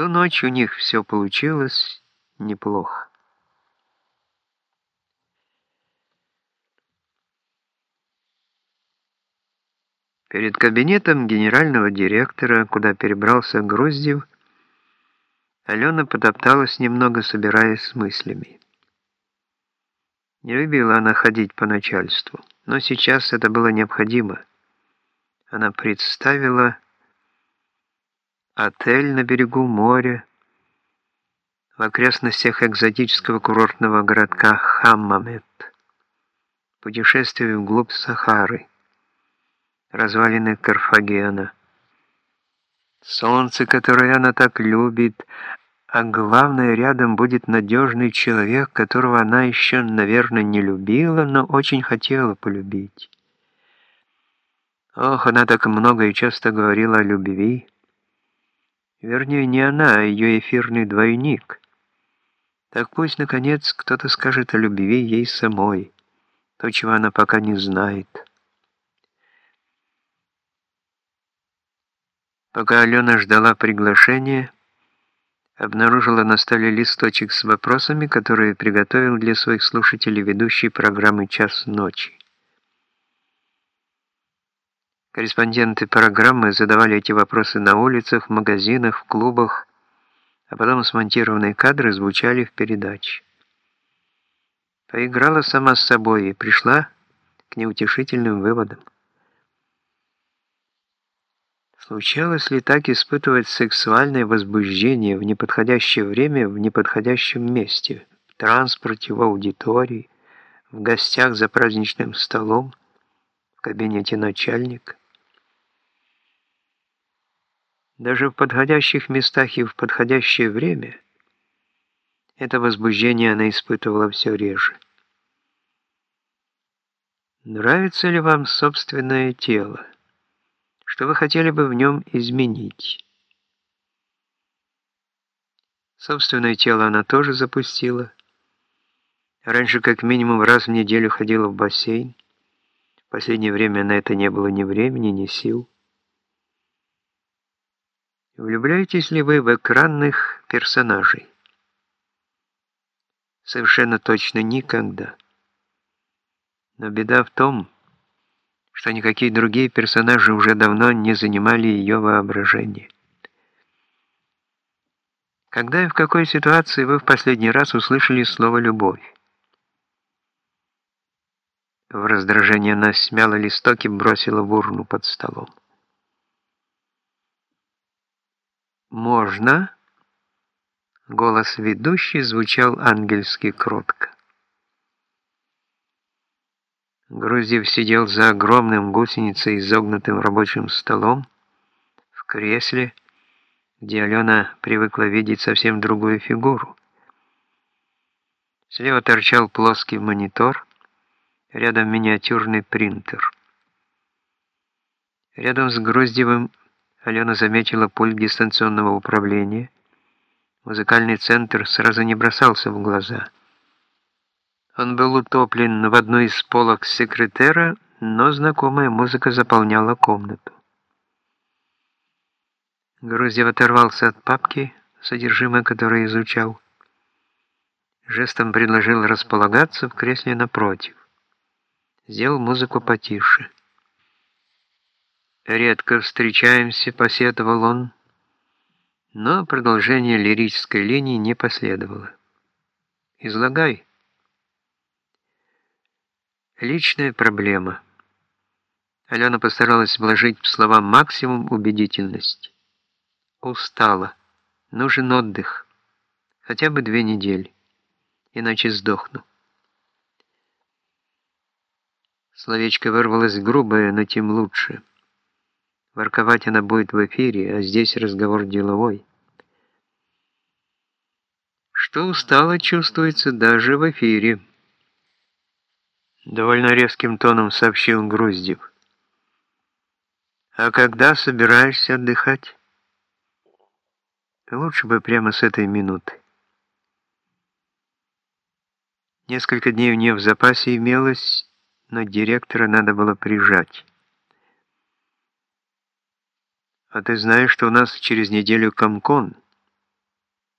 ту ночь у них все получилось неплохо. Перед кабинетом генерального директора, куда перебрался Груздев, Алена потопталась немного, собираясь с мыслями. Не любила она ходить по начальству, но сейчас это было необходимо. Она представила отель на берегу моря, в окрестностях экзотического курортного городка Хаммамет, путешествие вглубь Сахары, развалины Карфагена. Солнце, которое она так любит, а главное, рядом будет надежный человек, которого она еще, наверное, не любила, но очень хотела полюбить. Ох, она так много и часто говорила о любви. Вернее, не она, а ее эфирный двойник. Так пусть, наконец, кто-то скажет о любви ей самой, то, чего она пока не знает. Пока Алена ждала приглашения, обнаружила на столе листочек с вопросами, которые приготовил для своих слушателей ведущий программы «Час ночи». Корреспонденты программы задавали эти вопросы на улицах, в магазинах, в клубах, а потом смонтированные кадры звучали в передаче. Поиграла сама с собой и пришла к неутешительным выводам. Случалось ли так испытывать сексуальное возбуждение в неподходящее время в неподходящем месте, в транспорте, в аудитории, в гостях за праздничным столом, в кабинете начальника? Даже в подходящих местах и в подходящее время это возбуждение она испытывала все реже. Нравится ли вам собственное тело? что вы хотели бы в нем изменить. Собственное тело она тоже запустила. Раньше как минимум раз в неделю ходила в бассейн. В последнее время на это не было ни времени, ни сил. Влюбляетесь ли вы в экранных персонажей? Совершенно точно никогда. Но беда в том, что никакие другие персонажи уже давно не занимали ее воображение. Когда и в какой ситуации вы в последний раз услышали слово «любовь»? В раздражении она смяла листок и бросила в урну под столом. «Можно?» Голос ведущий звучал ангельски кротко. Груздев сидел за огромным гусеницей изогнутым рабочим столом в кресле, где Алена привыкла видеть совсем другую фигуру. Слева торчал плоский монитор, рядом миниатюрный принтер. Рядом с Груздевым Алена заметила пульт дистанционного управления. Музыкальный центр сразу не бросался в глаза – он был утоплен в одной из полок секретера, но знакомая музыка заполняла комнату. Грузев оторвался от папки, содержимое которой изучал. Жестом предложил располагаться в кресле напротив. Сделал музыку потише. «Редко встречаемся», — посетовал он, но продолжение лирической линии не последовало. «Излагай». Личная проблема. Алена постаралась вложить в слова максимум убедительности. Устала. Нужен отдых. Хотя бы две недели. Иначе сдохну. Словечко вырвалось грубое, но тем лучше. Ворковать она будет в эфире, а здесь разговор деловой. Что устало чувствуется даже в эфире. Довольно резким тоном сообщил Груздев. «А когда собираешься отдыхать?» «Лучше бы прямо с этой минуты». Несколько дней у нее в запасе имелось, но директора надо было прижать. «А ты знаешь, что у нас через неделю комкон?»